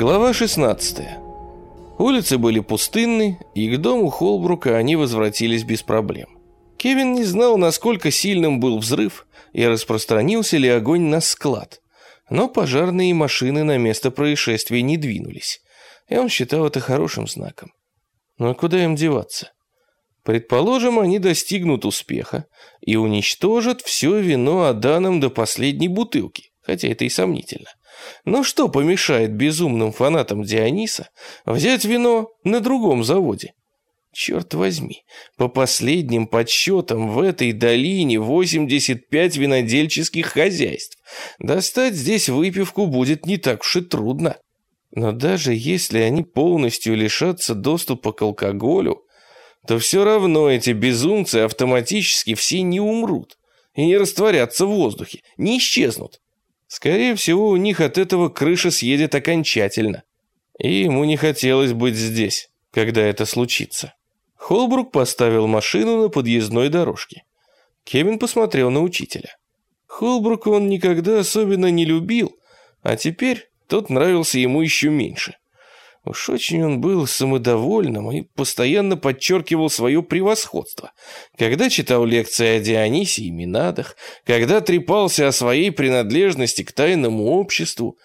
Глава 16. Улицы были пустынны, и к дому Холбрука они возвратились без проблем. Кевин не знал, насколько сильным был взрыв и распространился ли огонь на склад, но пожарные машины на место происшествия не двинулись, и он считал это хорошим знаком. Но куда им деваться? Предположим, они достигнут успеха и уничтожат все вино Аданом до последней бутылки, хотя это и сомнительно. Но что помешает безумным фанатам Диониса взять вино на другом заводе? Черт возьми, по последним подсчетам в этой долине 85 винодельческих хозяйств. Достать здесь выпивку будет не так уж и трудно. Но даже если они полностью лишатся доступа к алкоголю, то все равно эти безумцы автоматически все не умрут и не растворятся в воздухе, не исчезнут. Скорее всего, у них от этого крыша съедет окончательно. И ему не хотелось быть здесь, когда это случится. Холбрук поставил машину на подъездной дорожке. Кевин посмотрел на учителя. Холбрука он никогда особенно не любил, а теперь тот нравился ему еще меньше. Уж очень он был самодовольным и постоянно подчеркивал свое превосходство. Когда читал лекции о Дионисе и Минадах, когда трепался о своей принадлежности к тайному обществу.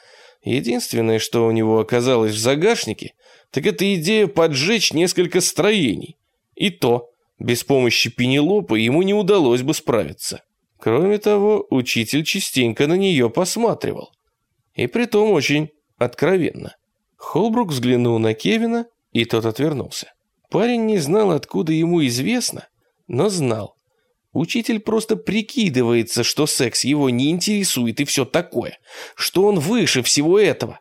Единственное, что у него оказалось в загашнике, так это идея поджечь несколько строений. И то, без помощи Пенелопы ему не удалось бы справиться. Кроме того, учитель частенько на нее посматривал. И притом очень откровенно. Холбрук взглянул на Кевина, и тот отвернулся. Парень не знал, откуда ему известно, но знал. Учитель просто прикидывается, что секс его не интересует и все такое, что он выше всего этого.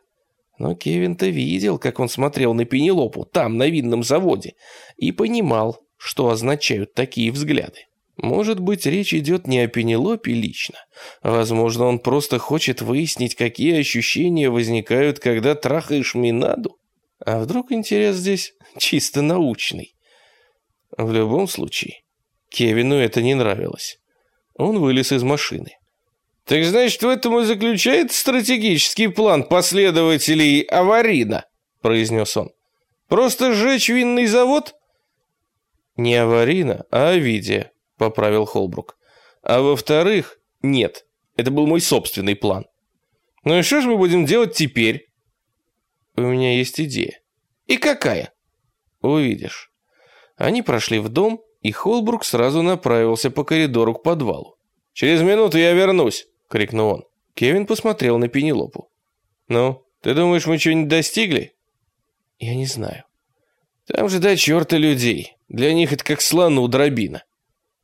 Но Кевин-то видел, как он смотрел на Пенелопу там, на винном заводе, и понимал, что означают такие взгляды. Может быть, речь идет не о Пенелопе лично. Возможно, он просто хочет выяснить, какие ощущения возникают, когда трахаешь Минаду. А вдруг интерес здесь чисто научный? В любом случае, Кевину это не нравилось. Он вылез из машины. «Так значит, в этом и заключается стратегический план последователей Аварина», произнес он. «Просто сжечь винный завод?» «Не Аварина, а Авидия», поправил Холбрук. А во-вторых, нет, это был мой собственный план. Ну и что же мы будем делать теперь? У меня есть идея. И какая? Увидишь. Они прошли в дом, и Холбрук сразу направился по коридору к подвалу. «Через минуту я вернусь!» — крикнул он. Кевин посмотрел на Пенелопу. «Ну, ты думаешь, мы что-нибудь достигли?» «Я не знаю. Там же до черта людей. Для них это как слону дробина.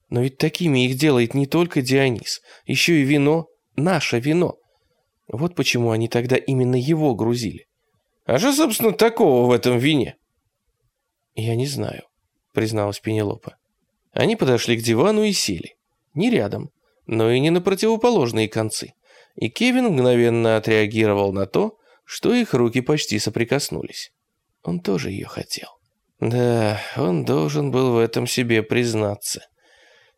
Но ведь такими их делает не только Дионис, еще и вино, наше вино. Вот почему они тогда именно его грузили. А что, собственно, такого в этом вине? Я не знаю, призналась Пенелопа. Они подошли к дивану и сели. Не рядом, но и не на противоположные концы. И Кевин мгновенно отреагировал на то, что их руки почти соприкоснулись. Он тоже ее хотел. Да, он должен был в этом себе признаться.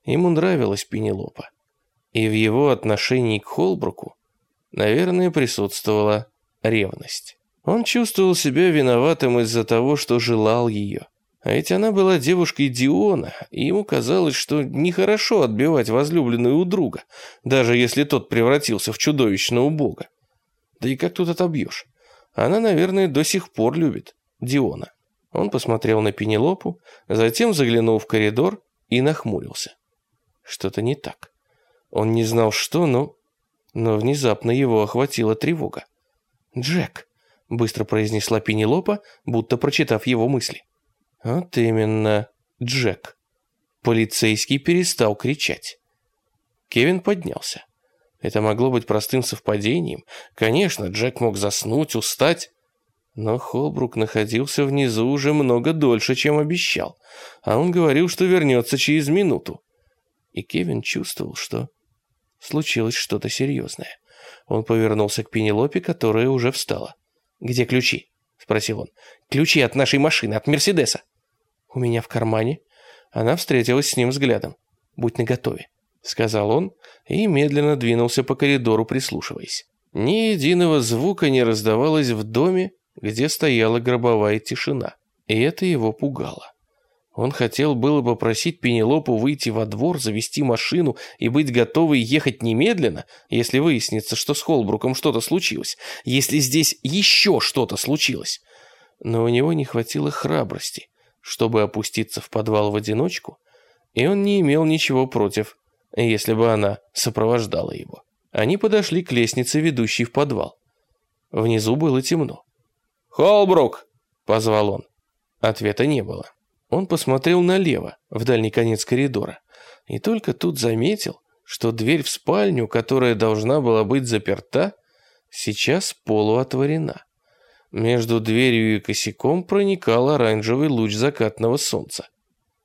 Ему нравилась Пенелопа. И в его отношении к Холбруку, наверное, присутствовала ревность. Он чувствовал себя виноватым из-за того, что желал ее. А ведь она была девушкой Диона, и ему казалось, что нехорошо отбивать возлюбленную у друга, даже если тот превратился в чудовищного бога. Да и как тут отобьешь? Она, наверное, до сих пор любит Диона. Он посмотрел на Пенелопу, затем заглянул в коридор и нахмурился. Что-то не так. Он не знал, что, но... Но внезапно его охватила тревога. «Джек», — быстро произнесла Пенелопа, будто прочитав его мысли. «Вот именно, Джек». Полицейский перестал кричать. Кевин поднялся. Это могло быть простым совпадением. Конечно, Джек мог заснуть, устать. Но Холбрук находился внизу уже много дольше, чем обещал. А он говорил, что вернется через минуту. И Кевин чувствовал, что случилось что-то серьезное. Он повернулся к Пенелопе, которая уже встала. «Где ключи?» — спросил он. «Ключи от нашей машины, от Мерседеса». «У меня в кармане». Она встретилась с ним взглядом. «Будь наготове», — сказал он и медленно двинулся по коридору, прислушиваясь. Ни единого звука не раздавалось в доме, где стояла гробовая тишина. И это его пугало. Он хотел было попросить Пенелопу выйти во двор, завести машину и быть готовой ехать немедленно, если выяснится, что с Холбруком что-то случилось, если здесь еще что-то случилось. Но у него не хватило храбрости, чтобы опуститься в подвал в одиночку, и он не имел ничего против, если бы она сопровождала его. Они подошли к лестнице, ведущей в подвал. Внизу было темно. «Холбрук!» — позвал он. Ответа не было. Он посмотрел налево, в дальний конец коридора, и только тут заметил, что дверь в спальню, которая должна была быть заперта, сейчас полуотворена. Между дверью и косяком проникал оранжевый луч закатного солнца.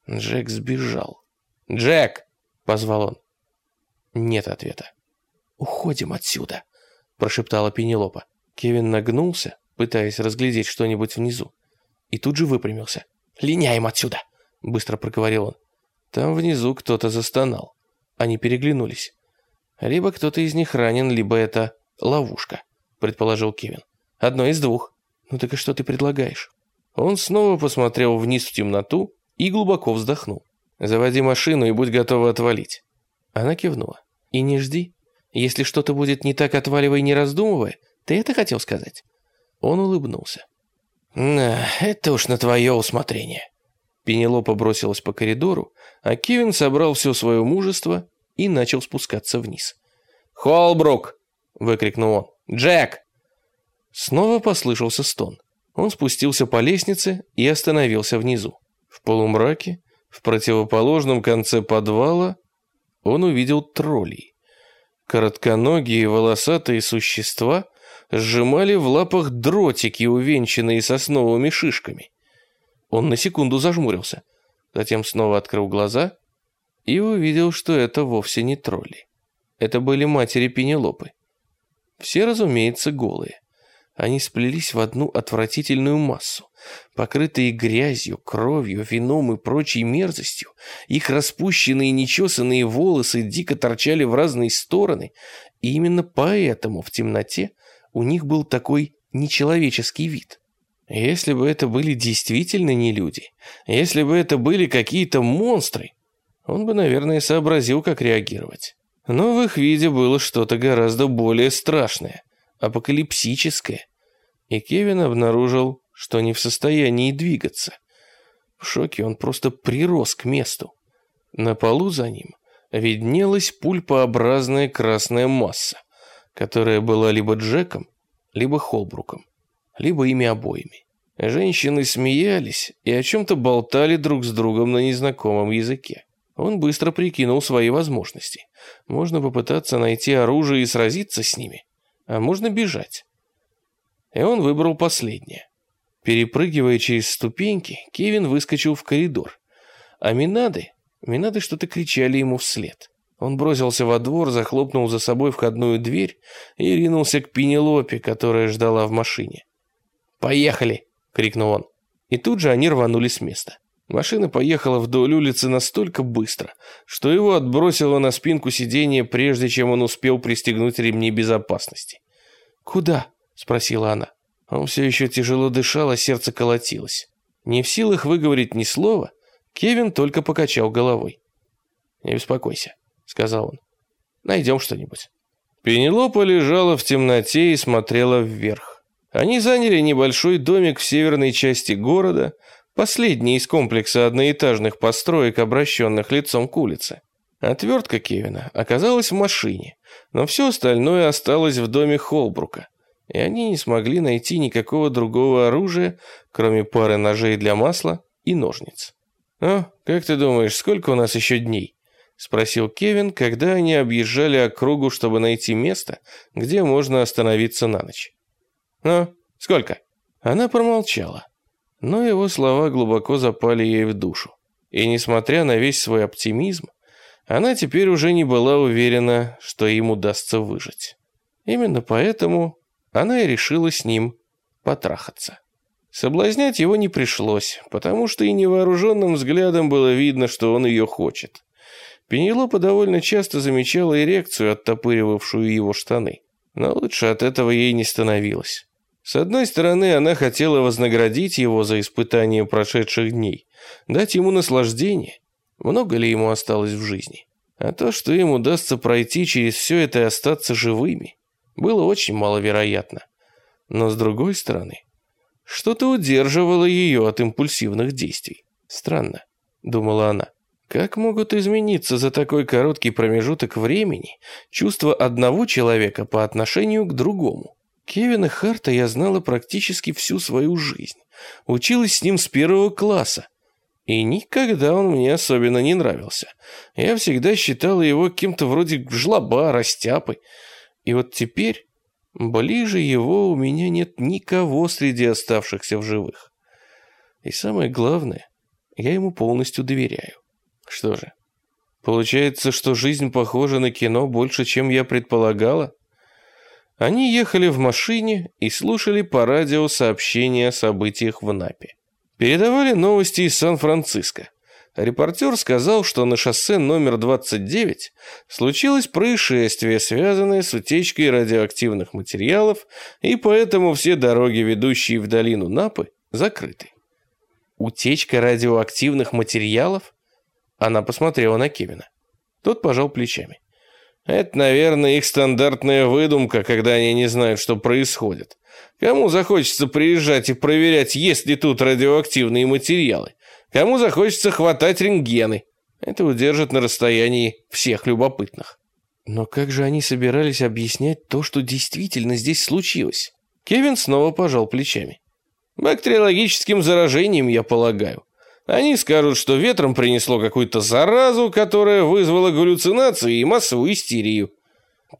Джек сбежал. «Джек!» — позвал он. Нет ответа. «Уходим отсюда!» — прошептала Пенелопа. Кевин нагнулся, пытаясь разглядеть что-нибудь внизу, и тут же выпрямился. «Линяем отсюда!» — быстро проговорил он. Там внизу кто-то застонал. Они переглянулись. «Либо кто-то из них ранен, либо это ловушка», — предположил Кевин. «Одно из двух. Ну так и что ты предлагаешь?» Он снова посмотрел вниз в темноту и глубоко вздохнул. «Заводи машину и будь готова отвалить». Она кивнула. «И не жди. Если что-то будет не так, отваливай, не раздумывая. Ты это хотел сказать?» Он улыбнулся. «Это уж на твое усмотрение». Пенелопа бросилась по коридору, а Кевин собрал все свое мужество и начал спускаться вниз. «Холбрук!» — выкрикнул он. «Джек!» Снова послышался стон. Он спустился по лестнице и остановился внизу. В полумраке, в противоположном конце подвала, он увидел троллей. Коротконогие волосатые существа — сжимали в лапах дротики, увенчанные сосновыми шишками. Он на секунду зажмурился, затем снова открыл глаза и увидел, что это вовсе не тролли. Это были матери Пенелопы. Все, разумеется, голые. Они сплелись в одну отвратительную массу. Покрытые грязью, кровью, вином и прочей мерзостью, их распущенные нечесанные волосы дико торчали в разные стороны, и именно поэтому в темноте у них был такой нечеловеческий вид. Если бы это были действительно не люди, если бы это были какие-то монстры, он бы, наверное, сообразил, как реагировать. Но в их виде было что-то гораздо более страшное, апокалипсическое. И Кевин обнаружил, что не в состоянии двигаться. В шоке он просто прирос к месту. На полу за ним виднелась пульпообразная красная масса которая была либо Джеком, либо Холбруком, либо ими обоими. Женщины смеялись и о чем-то болтали друг с другом на незнакомом языке. Он быстро прикинул свои возможности. Можно попытаться найти оружие и сразиться с ними, а можно бежать. И он выбрал последнее. Перепрыгивая через ступеньки, Кевин выскочил в коридор. А Минады, Минады что-то кричали ему вслед. Он бросился во двор, захлопнул за собой входную дверь и ринулся к Пенелопе, которая ждала в машине. «Поехали!» — крикнул он. И тут же они рванули с места. Машина поехала вдоль улицы настолько быстро, что его отбросило на спинку сиденья, прежде чем он успел пристегнуть ремни безопасности. «Куда?» — спросила она. Он все еще тяжело дышал, а сердце колотилось. Не в силах выговорить ни слова, Кевин только покачал головой. «Не беспокойся сказал он. Найдем что-нибудь. Пенелопа лежала в темноте и смотрела вверх. Они заняли небольшой домик в северной части города, последний из комплекса одноэтажных построек, обращенных лицом к улице. Отвертка Кевина оказалась в машине, но все остальное осталось в доме Холбрука, и они не смогли найти никакого другого оружия, кроме пары ножей для масла и ножниц. «О, как ты думаешь, сколько у нас еще дней?» — спросил Кевин, когда они объезжали округу, чтобы найти место, где можно остановиться на ночь. «Ну, сколько?» Она промолчала, но его слова глубоко запали ей в душу. И несмотря на весь свой оптимизм, она теперь уже не была уверена, что им удастся выжить. Именно поэтому она и решила с ним потрахаться. Соблазнять его не пришлось, потому что и невооруженным взглядом было видно, что он ее хочет. Пенелопа довольно часто замечала эрекцию, оттопыривавшую его штаны. Но лучше от этого ей не становилось. С одной стороны, она хотела вознаградить его за испытание прошедших дней, дать ему наслаждение. Много ли ему осталось в жизни? А то, что им удастся пройти через все это и остаться живыми, было очень маловероятно. Но с другой стороны, что-то удерживало ее от импульсивных действий. Странно, думала она. Как могут измениться за такой короткий промежуток времени чувства одного человека по отношению к другому? Кевина Харта я знала практически всю свою жизнь. Училась с ним с первого класса. И никогда он мне особенно не нравился. Я всегда считала его кем-то вроде жлоба, растяпы. И вот теперь ближе его у меня нет никого среди оставшихся в живых. И самое главное, я ему полностью доверяю. Что же, получается, что жизнь похожа на кино больше, чем я предполагала? Они ехали в машине и слушали по радио сообщения о событиях в Напе. Передавали новости из Сан-Франциско. Репортер сказал, что на шоссе номер 29 случилось происшествие, связанное с утечкой радиоактивных материалов, и поэтому все дороги, ведущие в долину Напы, закрыты. Утечка радиоактивных материалов? Она посмотрела на Кевина. Тот пожал плечами. Это, наверное, их стандартная выдумка, когда они не знают, что происходит. Кому захочется приезжать и проверять, есть ли тут радиоактивные материалы? Кому захочется хватать рентгены? Это удержит на расстоянии всех любопытных. Но как же они собирались объяснять то, что действительно здесь случилось? Кевин снова пожал плечами. Бактериологическим заражением, я полагаю. Они скажут, что ветром принесло какую-то заразу, которая вызвала галлюцинации и массовую истерию.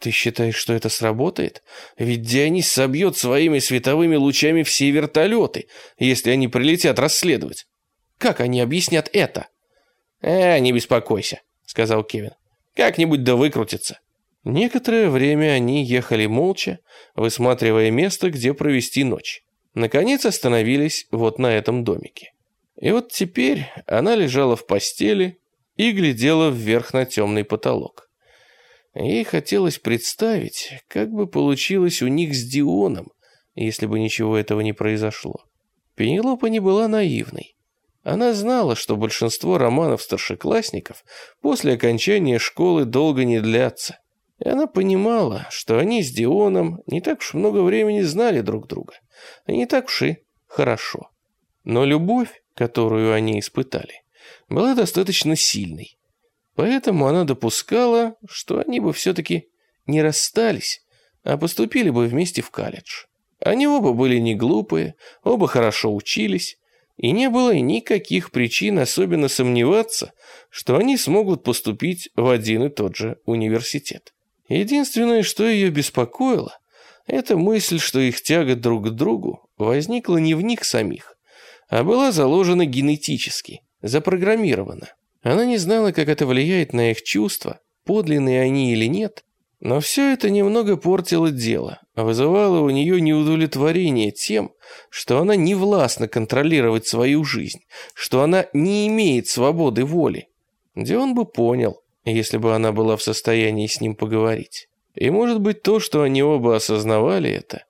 Ты считаешь, что это сработает? Ведь Дионис собьет своими световыми лучами все вертолеты, если они прилетят расследовать. Как они объяснят это? «Э, не беспокойся», — сказал Кевин. «Как-нибудь да выкрутится». Некоторое время они ехали молча, высматривая место, где провести ночь. Наконец остановились вот на этом домике. И вот теперь она лежала в постели и глядела вверх на темный потолок. Ей хотелось представить, как бы получилось у них с Дионом, если бы ничего этого не произошло. Пенелопа не была наивной. Она знала, что большинство романов старшеклассников после окончания школы долго не длятся. И она понимала, что они с Дионом не так уж много времени знали друг друга. И не так уж и хорошо. Но любовь которую они испытали, была достаточно сильной. Поэтому она допускала, что они бы все-таки не расстались, а поступили бы вместе в колледж. Они оба были не глупые, оба хорошо учились, и не было никаких причин особенно сомневаться, что они смогут поступить в один и тот же университет. Единственное, что ее беспокоило, это мысль, что их тяга друг к другу возникла не в них самих, а была заложена генетически, запрограммирована. Она не знала, как это влияет на их чувства, подлинные они или нет, но все это немного портило дело, вызывало у нее неудовлетворение тем, что она не властна контролировать свою жизнь, что она не имеет свободы воли. Где он бы понял, если бы она была в состоянии с ним поговорить. И может быть то, что они оба осознавали это,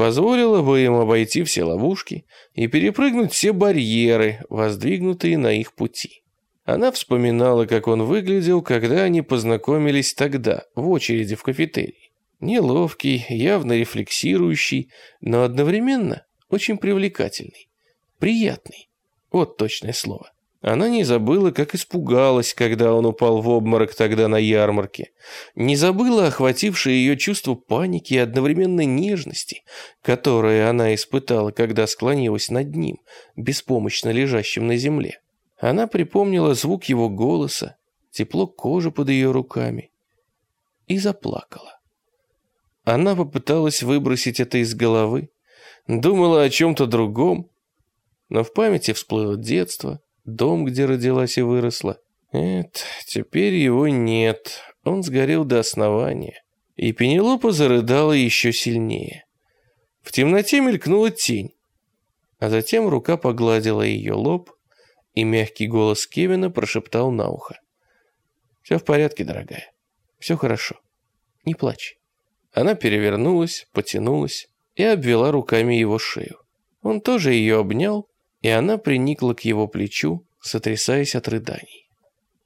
позволило бы им обойти все ловушки и перепрыгнуть все барьеры, воздвигнутые на их пути. Она вспоминала, как он выглядел, когда они познакомились тогда, в очереди в кафетерии. Неловкий, явно рефлексирующий, но одновременно очень привлекательный. Приятный. Вот точное слово. Она не забыла, как испугалась, когда он упал в обморок тогда на ярмарке. Не забыла охватившее ее чувство паники и одновременно нежности, которое она испытала, когда склонилась над ним, беспомощно лежащим на земле. Она припомнила звук его голоса, тепло кожи под ее руками и заплакала. Она попыталась выбросить это из головы, думала о чем-то другом, но в памяти всплыло детство, Дом, где родилась и выросла. Нет, теперь его нет. Он сгорел до основания. И Пенелопа зарыдала еще сильнее. В темноте мелькнула тень. А затем рука погладила ее лоб, и мягкий голос Кевина прошептал на ухо. «Все в порядке, дорогая. Все хорошо. Не плачь». Она перевернулась, потянулась и обвела руками его шею. Он тоже ее обнял, и она приникла к его плечу, сотрясаясь от рыданий.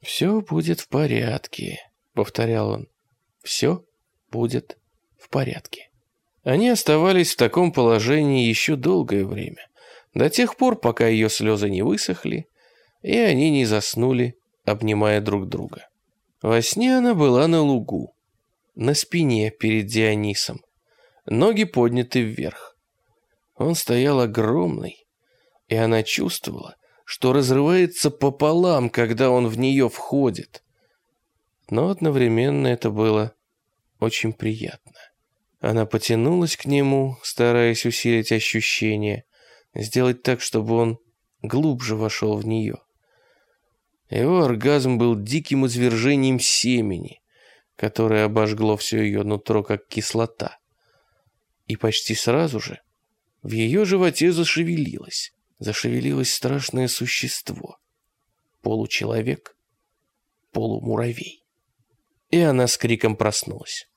«Все будет в порядке», — повторял он. «Все будет в порядке». Они оставались в таком положении еще долгое время, до тех пор, пока ее слезы не высохли, и они не заснули, обнимая друг друга. Во сне она была на лугу, на спине перед Дионисом, ноги подняты вверх. Он стоял огромный, и она чувствовала, что разрывается пополам, когда он в нее входит. Но одновременно это было очень приятно. Она потянулась к нему, стараясь усилить ощущение, сделать так, чтобы он глубже вошел в нее. Его оргазм был диким извержением семени, которое обожгло все ее нутро, как кислота. И почти сразу же в ее животе зашевелилось, зашевелилось страшное существо. Получеловек, полумуравей. И она с криком проснулась.